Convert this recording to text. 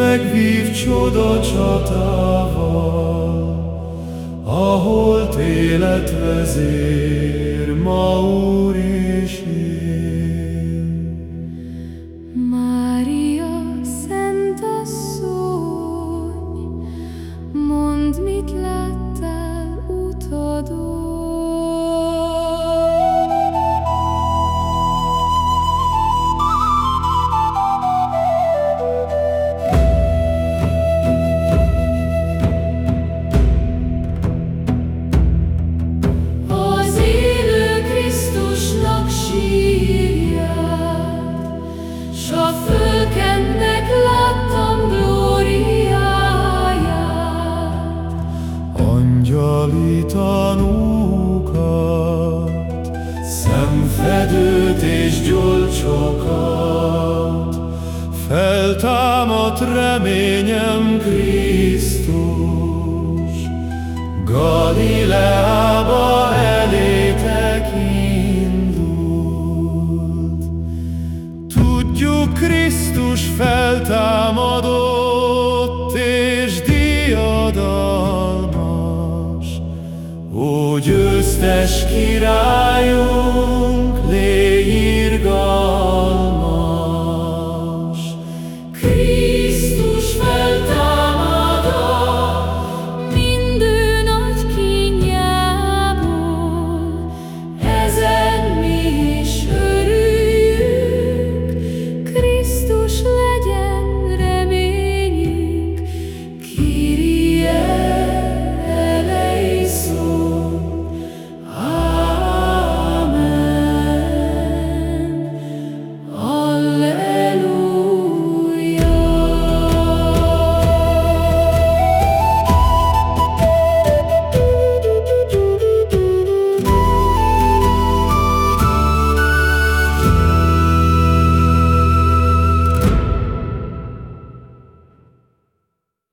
megvív csoda csatával, ahol élet vezér Angyali tanúkat, szemfedőt és gyolcsokat, feltámadt reményem Krisztus, Galileába elétek indult. Tudjuk, Krisztus feltámadott Krisztus királyunk,